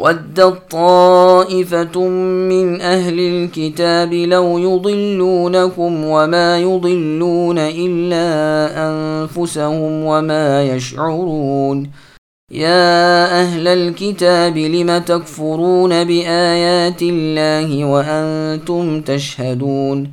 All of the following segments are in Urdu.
ودت طائفة من أهل الكتاب لو يضلونكم وما يضلون إلا أنفسهم وما يشعرون يا أهل الكتاب لم تكفرون بآيات الله وأنتم تشهدون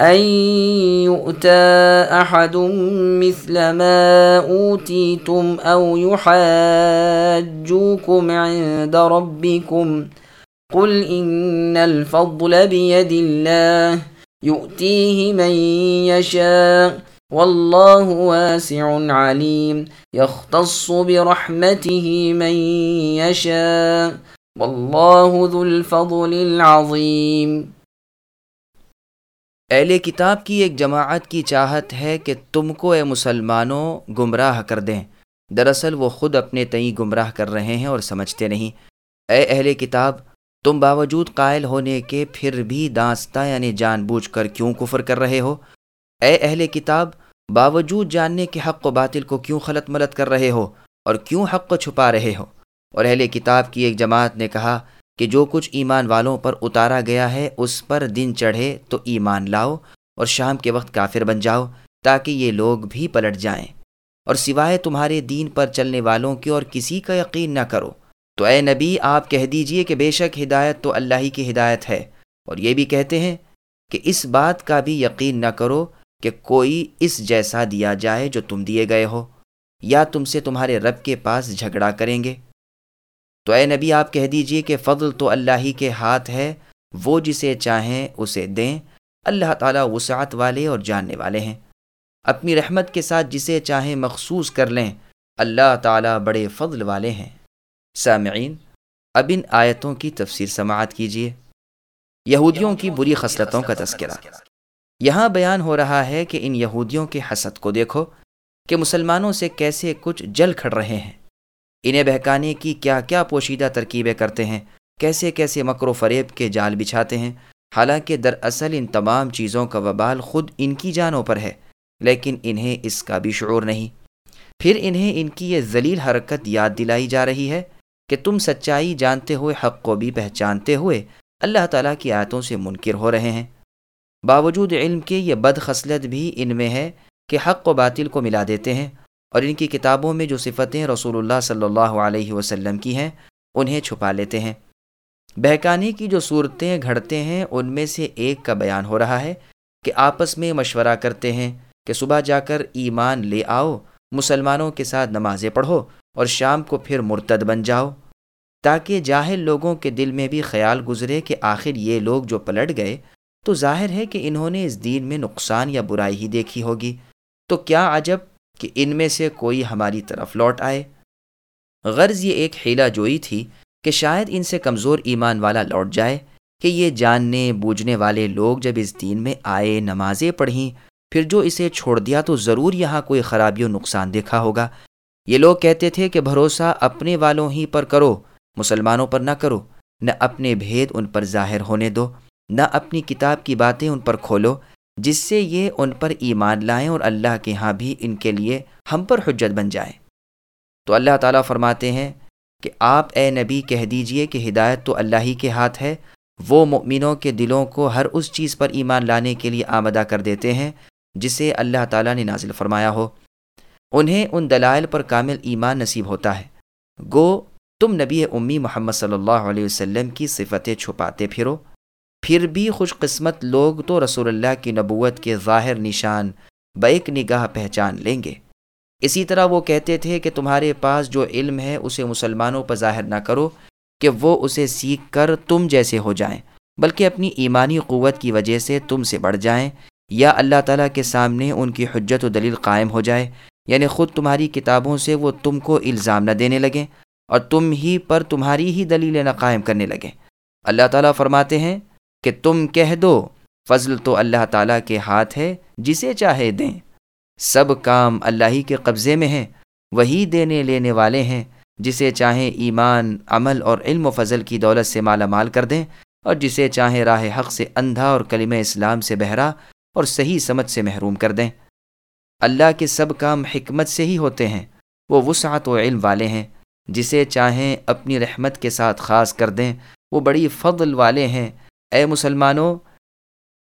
أن يؤتى أحد مثل ما أوتيتم أو يحاجوكم عند ربكم قل إن الفضل بيد الله يؤتيه من يشاء والله واسع عليم يختص برحمته من يشاء والله ذو الفضل العظيم اہل کتاب کی ایک جماعت کی چاہت ہے کہ تم کو اے مسلمانوں گمراہ کر دیں۔ دراصل وہ خود اپنے تئیں گمراہ کر رہے ہیں اور سمجھتے نہیں۔ اے اہل کتاب، تم باوجود قائل ہونے کے پھر بھی دانستہ یعنی جان بوجھ کر کیوں کفر کر رہے ہو؟ اے اہل کتاب، باوجود جاننے کے حق و باطل کو کیوں خلط ملت کر رہے ہو اور کیوں حق کو چھپا رہے ہو؟ اور اہل کتاب کی ایک جماعت نے کہا کہ جو کچھ ایمان والوں پر اتارا گیا ہے، اس پر دن چڑھے تو ایمان لاؤ اور شام کے وقت کافر بن جاؤ تاکہ یہ لوگ بھی پلٹ جائیں۔ اور سوائے تمہارے دین پر چلنے والوں کی اور کسی کا یقین نہ کرو۔ تو اے نبی، آپ کہہ دیجیے کہ بے شک ہدایت تو اللہ ہی کی ہدایت ہے۔ اور یہ بھی کہتے ہیں کہ اس بات کا بھی یقین نہ کرو کہ کوئی اس جیسا دیا جائے جو تم دیے گئے ہو، یا تم سے تمہارے رب کے پاس جھگڑا کریں گے۔ تو اے نبی، آپ کہہ دیجیے کہ فضل تو اللہ ہی کے ہاتھ ہے، وہ جسے چاہیں اسے دیں۔ اللہ تعالیٰ وسعت والے اور جاننے والے ہیں۔ اپنی رحمت کے ساتھ جسے چاہیں مخصوص کر لیں۔ اللہ تعالیٰ بڑے فضل والے ہیں۔ سامعین، اب ان آیتوں کی تفسیر سماعت کیجیے یہودیوں کی بری خصلتوں کا تذکرہ۔ یہاں بیان ہو رہا ہے کہ ان یہودیوں کے حسد کو دیکھو کہ مسلمانوں سے کیسے کچھ جل کھڑ رہے ہیں۔ انہیں بہکانے کی کیا کیا پوشیدہ ترکیبیں کرتے ہیں، کیسے کیسے مکر و فریب کے جال بچھاتے ہیں۔ حالانکہ دراصل ان تمام چیزوں کا وبال خود ان کی جانوں پر ہے، لیکن انہیں اس کا بھی شعور نہیں۔ پھر انہیں ان کی یہ ذلیل حرکت یاد دلائی جا رہی ہے کہ تم سچائی جانتے ہوئے، حق کو بھی پہچانتے ہوئے اللہ تعالیٰ کی آیتوں سے منکر ہو رہے ہیں۔ باوجود علم کے یہ بد خصلت بھی ان میں ہے کہ حق و باطل کو ملا دیتے ہیں۔ اور ان کی کتابوں میں جو صفتیں رسول اللہ صلی اللہ علیہ وسلم کی ہیں، انہیں چھپا لیتے ہیں۔ بہکانے کی جو صورتیں گھڑتے ہیں، ان میں سے ایک کا بیان ہو رہا ہے کہ آپس میں مشورہ کرتے ہیں کہ صبح جا کر ایمان لے آؤ، مسلمانوں کے ساتھ نمازیں پڑھو اور شام کو پھر مرتد بن جاؤ۔ تاکہ جاہل لوگوں کے دل میں بھی خیال گزرے کہ آخر یہ لوگ جو پلٹ گئے، تو ظاہر ہے کہ انہوں نے اس دین میں نقصان یا برائی ہی دیکھی ہوگی۔ تو کیا عجب؟ کہ ان میں سے کوئی ہماری طرف لوٹ آئے۔ غرض یہ ایک ہیلا جوئی تھی کہ شاید ان سے کمزور ایمان والا لوٹ جائے کہ یہ جاننے بوجھنے والے لوگ جب اس دین میں آئے نمازیں پڑھیں، پھر جو اسے چھوڑ دیا تو ضرور یہاں کوئی خرابی و نقصان دیکھا ہوگا۔ یہ لوگ کہتے تھے کہ بھروسہ اپنے والوں ہی پر کرو، مسلمانوں پر نہ کرو، نہ اپنے بھید ان پر ظاہر ہونے دو، نہ اپنی کتاب کی باتیں ان پر کھولو۔ جس سے یہ ان پر ایمان لائیں اور اللہ کے ہاں بھی ان کے لیے ہم پر حجت بن جائیں تو اللہ تعالیٰ فرماتے ہیں کہ آپ اے نبی کہہ دیجیے کہ ہدایت تو اللہ ہی کے ہاتھ ہے۔ وہ مؤمنوں کے دلوں کو ہر اس چیز پر ایمان لانے کے لیے آمدہ کر دیتے ہیں جسے اللہ تعالیٰ نے نازل فرمایا ہو۔ انہیں ان دلائل پر کامل ایمان نصیب ہوتا ہے۔ گو، تم نبی امی محمد صلی اللہ علیہ وسلم کی صفتیں چھپاتے پھرو۔ پھر بھی خوش قسمت لوگ تو رسول اللہ کی نبوت کے ظاہر نشان بیک نگاہ پہچان لیں گے۔ اسی طرح وہ کہتے تھے کہ تمہارے پاس جو علم ہے اسے مسلمانوں پر ظاہر نہ کرو کہ وہ اسے سیکھ کر تم جیسے ہو جائیں، بلکہ اپنی ایمانی قوت کی وجہ سے تم سے بڑھ جائیں یا اللہ تعالیٰ کے سامنے ان کی حجت و دلیل قائم ہو جائے۔ یعنی خود تمہاری کتابوں سے وہ تم کو الزام نہ دینے لگیں اور تم ہی پر تمہاری ہی دلیلیں نہ قائم کرنے لگیں۔ اللہ تعالیٰ فرماتے ہیں کہ تم کہہ دو، فضل تو اللہ تعالیٰ کے ہاتھ ہے، جسے چاہے دیں۔ سب کام اللہ ہی کے قبضے میں ہیں، وہی دینے لینے والے ہیں، جسے چاہیں ایمان، عمل اور علم و فضل کی دولت سے مالا مال کر دیں، اور جسے چاہیں راہ حق سے اندھا اور کلم اسلام سے بہرا اور صحیح سمجھ سے محروم کر دیں۔ اللہ کے سب کام حکمت سے ہی ہوتے ہیں، وہ وسعت و علم والے ہیں، جسے چاہیں اپنی رحمت کے ساتھ خاص کر دیں، وہ بڑی فضل والے ہیں۔ اے مسلمانوں،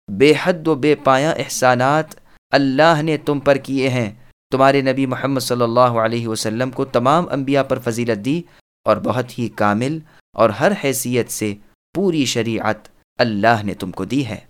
بے حد و بے پایا احسانات اللہ نے تم پر کیے ہیں۔ تمہارے نبی محمد صلی اللہ علیہ وسلم کو تمام انبیاء پر فضیلت دی اور بہت ہی کامل اور ہر حیثیت سے پوری شریعت اللہ نے تم کو دی ہے۔